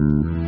Mm-hmm.